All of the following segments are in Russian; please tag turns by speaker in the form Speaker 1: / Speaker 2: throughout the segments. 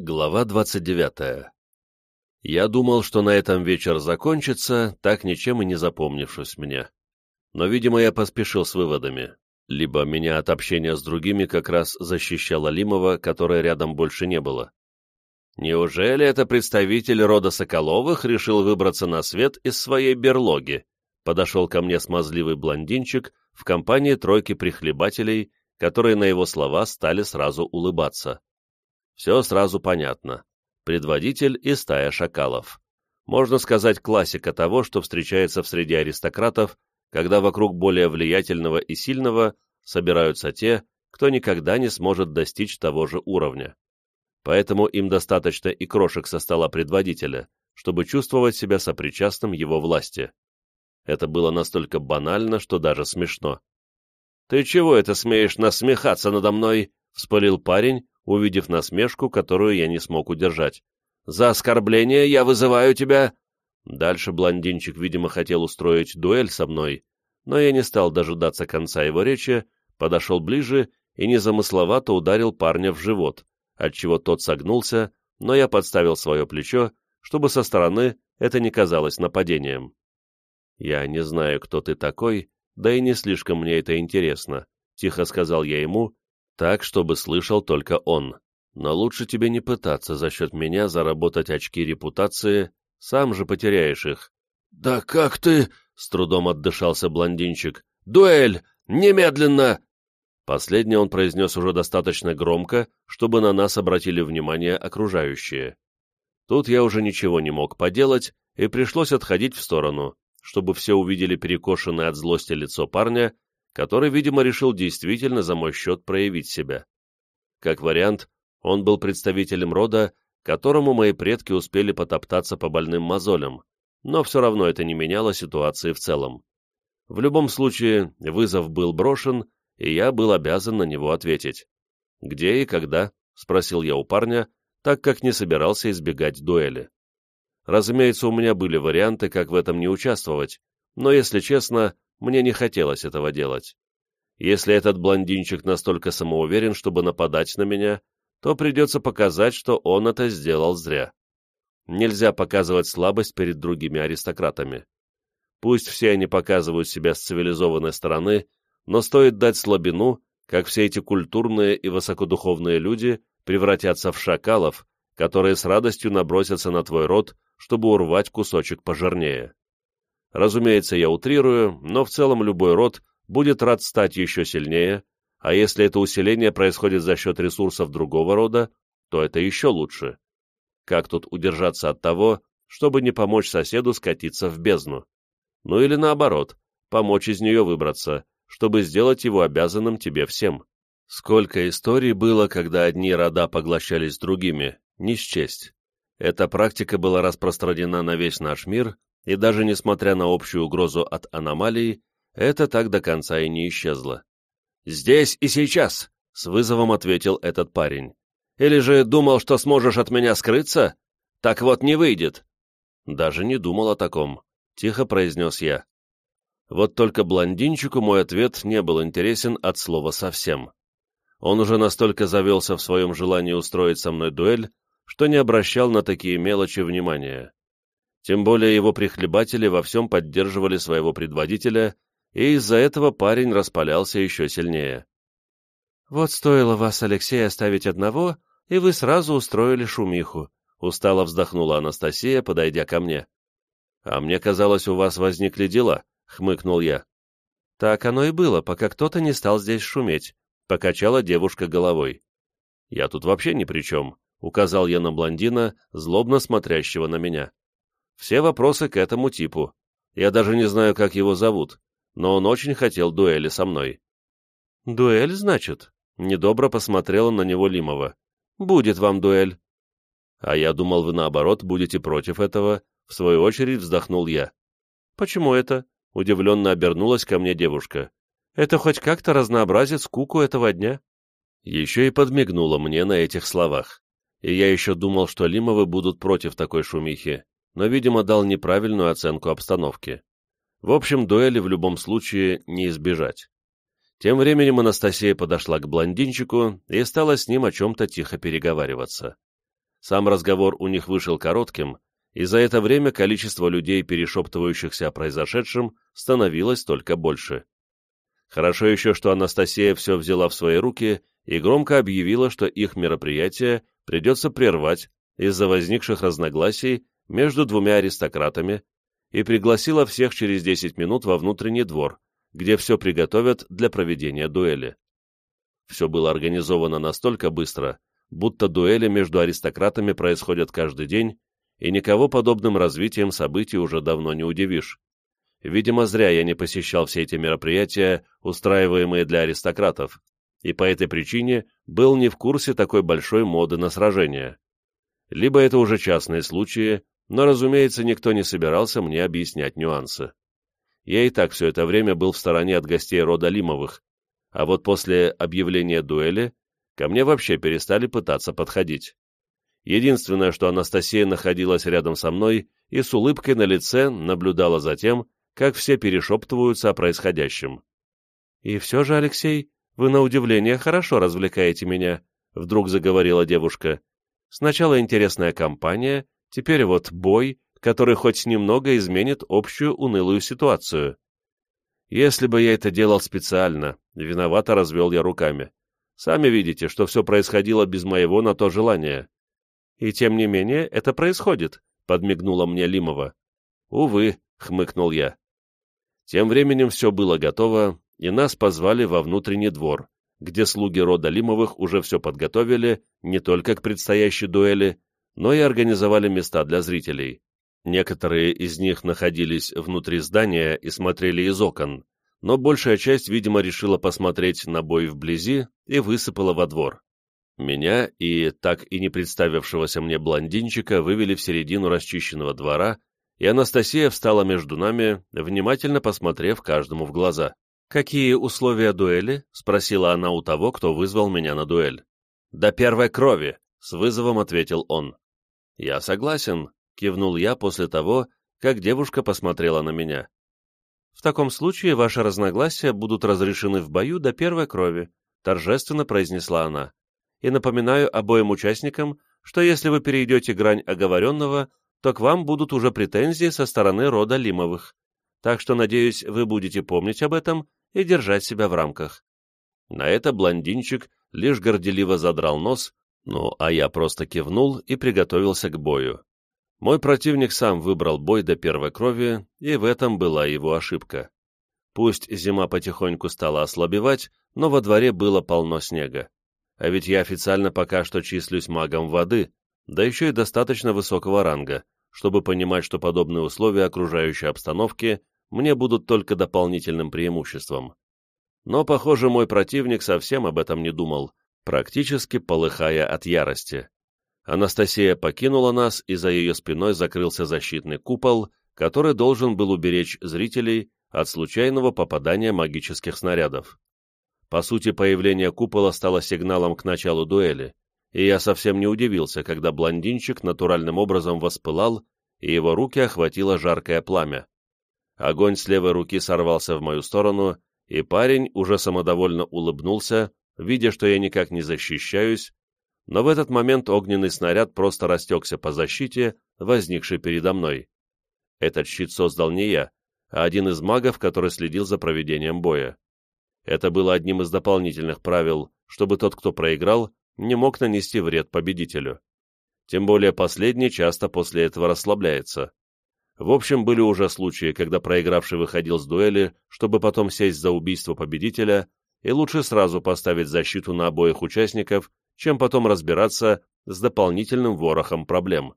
Speaker 1: Глава 29. Я думал, что на этом вечер закончится, так ничем и не запомнившись мне. Но, видимо, я поспешил с выводами. Либо меня от общения с другими как раз защищала Лимова, которой рядом больше не было. Неужели это представитель рода Соколовых решил выбраться на свет из своей берлоги? Подошел ко мне смазливый блондинчик в компании тройки прихлебателей, которые на его слова стали сразу улыбаться. Все сразу понятно. Предводитель и стая шакалов. Можно сказать, классика того, что встречается в среде аристократов, когда вокруг более влиятельного и сильного собираются те, кто никогда не сможет достичь того же уровня. Поэтому им достаточно и крошек со стола предводителя, чтобы чувствовать себя сопричастным его власти. Это было настолько банально, что даже смешно. «Ты чего это смеешь насмехаться надо мной?» — вспылил парень, увидев насмешку, которую я не смог удержать. «За оскорбление я вызываю тебя!» Дальше блондинчик, видимо, хотел устроить дуэль со мной, но я не стал дожидаться конца его речи, подошел ближе и незамысловато ударил парня в живот, отчего тот согнулся, но я подставил свое плечо, чтобы со стороны это не казалось нападением. «Я не знаю, кто ты такой, да и не слишком мне это интересно», — тихо сказал я ему, так, чтобы слышал только он. Но лучше тебе не пытаться за счет меня заработать очки репутации, сам же потеряешь их. «Да как ты...» — с трудом отдышался блондинчик. «Дуэль! Немедленно!» Последнее он произнес уже достаточно громко, чтобы на нас обратили внимание окружающие. Тут я уже ничего не мог поделать, и пришлось отходить в сторону, чтобы все увидели перекошенное от злости лицо парня который, видимо, решил действительно за мой счет проявить себя. Как вариант, он был представителем рода, которому мои предки успели потоптаться по больным мозолям, но все равно это не меняло ситуации в целом. В любом случае, вызов был брошен, и я был обязан на него ответить. «Где и когда?» — спросил я у парня, так как не собирался избегать дуэли. Разумеется, у меня были варианты, как в этом не участвовать, но, если честно, мне не хотелось этого делать. Если этот блондинчик настолько самоуверен, чтобы нападать на меня, то придется показать, что он это сделал зря. Нельзя показывать слабость перед другими аристократами. Пусть все они показывают себя с цивилизованной стороны, но стоит дать слабину, как все эти культурные и высокодуховные люди превратятся в шакалов, которые с радостью набросятся на твой род, чтобы урвать кусочек пожирнее. Разумеется, я утрирую, но в целом любой род будет рад стать еще сильнее, а если это усиление происходит за счет ресурсов другого рода, то это еще лучше. Как тут удержаться от того, чтобы не помочь соседу скатиться в бездну? Ну или наоборот, помочь из нее выбраться, чтобы сделать его обязанным тебе всем. Сколько историй было, когда одни рода поглощались другими, не счесть. Эта практика была распространена на весь наш мир, и даже несмотря на общую угрозу от аномалий, это так до конца и не исчезло. «Здесь и сейчас!» — с вызовом ответил этот парень. «Или же думал, что сможешь от меня скрыться? Так вот не выйдет!» «Даже не думал о таком», — тихо произнес я. Вот только блондинчику мой ответ не был интересен от слова совсем. Он уже настолько завелся в своем желании устроить со мной дуэль, что не обращал на такие мелочи внимания. Тем более его прихлебатели во всем поддерживали своего предводителя, и из-за этого парень распалялся еще сильнее. «Вот стоило вас, Алексей, оставить одного, и вы сразу устроили шумиху», — устало вздохнула Анастасия, подойдя ко мне. «А мне казалось, у вас возникли дела», — хмыкнул я. «Так оно и было, пока кто-то не стал здесь шуметь», — покачала девушка головой. «Я тут вообще ни при чем», — указал я на блондина, злобно смотрящего на меня. Все вопросы к этому типу. Я даже не знаю, как его зовут, но он очень хотел дуэли со мной. «Дуэль, значит?» — недобро посмотрела на него Лимова. «Будет вам дуэль». «А я думал, вы наоборот будете против этого», — в свою очередь вздохнул я. «Почему это?» — удивленно обернулась ко мне девушка. «Это хоть как-то разнообразит скуку этого дня?» Еще и подмигнула мне на этих словах. И я еще думал, что Лимовы будут против такой шумихи, но, видимо, дал неправильную оценку обстановки. В общем, дуэли в любом случае не избежать. Тем временем Анастасия подошла к блондинчику и стала с ним о чем-то тихо переговариваться. Сам разговор у них вышел коротким, и за это время количество людей, перешептывающихся о произошедшем, становилось только больше. Хорошо еще, что Анастасия все взяла в свои руки и громко объявила, что их мероприятие придется прервать из-за возникших разногласий между двумя аристократами и пригласила всех через 10 минут во внутренний двор, где все приготовят для проведения дуэли. Все было организовано настолько быстро, будто дуэли между аристократами происходят каждый день, и никого подобным развитием событий уже давно не удивишь. Видимо, зря я не посещал все эти мероприятия, устраиваемые для аристократов, и по этой причине был не в курсе такой большой моды на сражения. Либо это уже частные случаи, но, разумеется, никто не собирался мне объяснять нюансы. Я и так все это время был в стороне от гостей рода Лимовых, а вот после объявления дуэли ко мне вообще перестали пытаться подходить. Единственное, что Анастасия находилась рядом со мной и с улыбкой на лице наблюдала за тем, как все перешептываются о происходящем. «И все же, Алексей, вы на удивление хорошо развлекаете меня», — вдруг заговорила девушка. «Сначала интересная компания, теперь вот бой, который хоть немного изменит общую унылую ситуацию». «Если бы я это делал специально, виновато развел я руками. Сами видите, что все происходило без моего на то желания». «И тем не менее это происходит», — подмигнула мне Лимова. «Увы», — хмыкнул я. Тем временем все было готово, и нас позвали во внутренний двор, где слуги рода Лимовых уже все подготовили не только к предстоящей дуэли, но и организовали места для зрителей. Некоторые из них находились внутри здания и смотрели из окон, но большая часть, видимо, решила посмотреть на бой вблизи и высыпала во двор. Меня и так и не представившегося мне блондинчика вывели в середину расчищенного двора, и Анастасия встала между нами, внимательно посмотрев каждому в глаза. «Какие условия дуэли?» — спросила она у того, кто вызвал меня на дуэль. «До первой крови», — с вызовом ответил он. «Я согласен», — кивнул я после того, как девушка посмотрела на меня. «В таком случае ваши разногласия будут разрешены в бою до первой крови», — торжественно произнесла она. «И напоминаю обоим участникам, что если вы перейдете грань оговоренного, то к вам будут уже претензии со стороны рода Лимовых. Так что, надеюсь, вы будете помнить об этом и держать себя в рамках. На это блондинчик лишь горделиво задрал нос, ну, а я просто кивнул и приготовился к бою. Мой противник сам выбрал бой до первой крови, и в этом была его ошибка. Пусть зима потихоньку стала ослабевать, но во дворе было полно снега. А ведь я официально пока что числюсь магом воды, да еще и достаточно высокого ранга, чтобы понимать, что подобные условия окружающей обстановки мне будут только дополнительным преимуществом. Но, похоже, мой противник совсем об этом не думал, практически полыхая от ярости. Анастасия покинула нас, и за ее спиной закрылся защитный купол, который должен был уберечь зрителей от случайного попадания магических снарядов. По сути, появление купола стало сигналом к началу дуэли, и я совсем не удивился, когда блондинчик натуральным образом воспылал, и его руки охватило жаркое пламя. Огонь с левой руки сорвался в мою сторону, и парень уже самодовольно улыбнулся, видя, что я никак не защищаюсь, но в этот момент огненный снаряд просто растекся по защите, возникшей передо мной. Этот щит создал не я, а один из магов, который следил за проведением боя. Это было одним из дополнительных правил, чтобы тот, кто проиграл, не мог нанести вред победителю. Тем более последний часто после этого расслабляется. В общем, были уже случаи, когда проигравший выходил с дуэли, чтобы потом сесть за убийство победителя, и лучше сразу поставить защиту на обоих участников, чем потом разбираться с дополнительным ворохом проблем.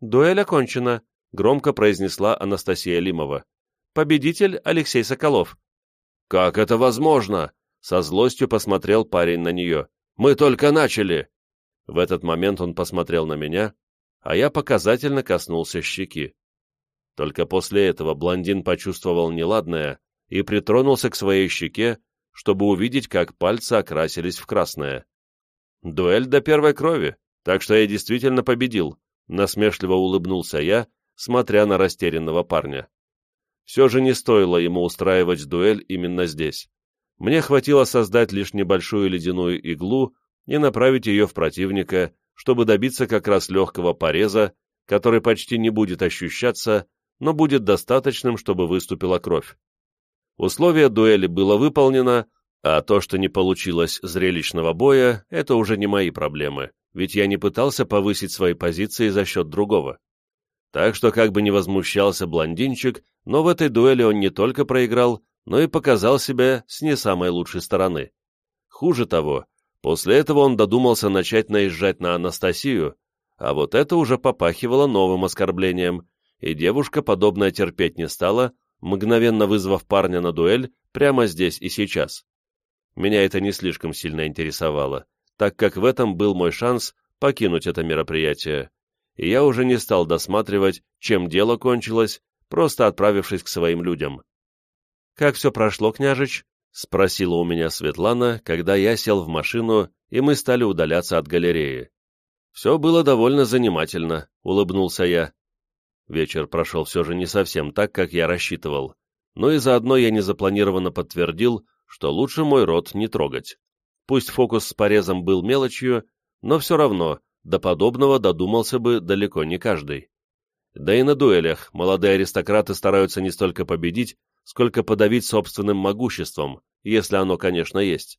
Speaker 1: «Дуэль окончена», — громко произнесла Анастасия Лимова. «Победитель Алексей Соколов». «Как это возможно?» — со злостью посмотрел парень на нее. Мы только начали!» В этот момент он посмотрел на меня, а я показательно коснулся щеки. Только после этого блондин почувствовал неладное и притронулся к своей щеке, чтобы увидеть, как пальцы окрасились в красное. «Дуэль до первой крови, так что я действительно победил», — насмешливо улыбнулся я, смотря на растерянного парня. Все же не стоило ему устраивать дуэль именно здесь мне хватило создать лишь небольшую ледяную иглу и направить ее в противника, чтобы добиться как раз легкого пореза, который почти не будет ощущаться, но будет достаточным, чтобы выступила кровь. Условие дуэли было выполнено, а то, что не получилось зрелищного боя, это уже не мои проблемы, ведь я не пытался повысить свои позиции за счет другого. Так что как бы ни возмущался блондинчик, но в этой дуэли он не только проиграл, но и показал себя с не самой лучшей стороны. Хуже того, после этого он додумался начать наезжать на Анастасию, а вот это уже попахивало новым оскорблением, и девушка подобное терпеть не стала, мгновенно вызвав парня на дуэль прямо здесь и сейчас. Меня это не слишком сильно интересовало, так как в этом был мой шанс покинуть это мероприятие, и я уже не стал досматривать, чем дело кончилось, просто отправившись к своим людям. «Как все прошло, княжич?» — спросила у меня Светлана, когда я сел в машину, и мы стали удаляться от галереи. «Все было довольно занимательно», — улыбнулся я. Вечер прошел все же не совсем так, как я рассчитывал, но и заодно я незапланированно подтвердил, что лучше мой рот не трогать. Пусть фокус с порезом был мелочью, но все равно до подобного додумался бы далеко не каждый. Да и на дуэлях молодые аристократы стараются не столько победить, сколько подавить собственным могуществом, если оно, конечно, есть.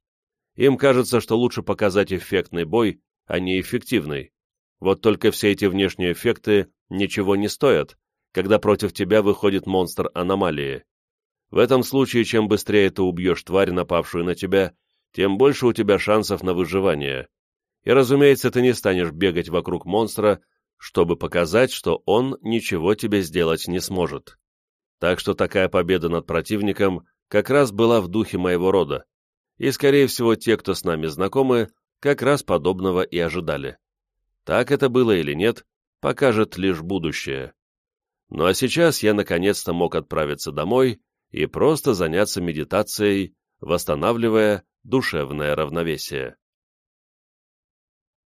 Speaker 1: Им кажется, что лучше показать эффектный бой, а не эффективный. Вот только все эти внешние эффекты ничего не стоят, когда против тебя выходит монстр аномалии. В этом случае, чем быстрее ты убьешь тварь, напавшую на тебя, тем больше у тебя шансов на выживание. И, разумеется, ты не станешь бегать вокруг монстра, чтобы показать, что он ничего тебе сделать не сможет. Так что такая победа над противником как раз была в духе моего рода, и, скорее всего, те, кто с нами знакомы, как раз подобного и ожидали. Так это было или нет, покажет лишь будущее. Ну а сейчас я наконец-то мог отправиться домой и просто заняться медитацией, восстанавливая душевное равновесие.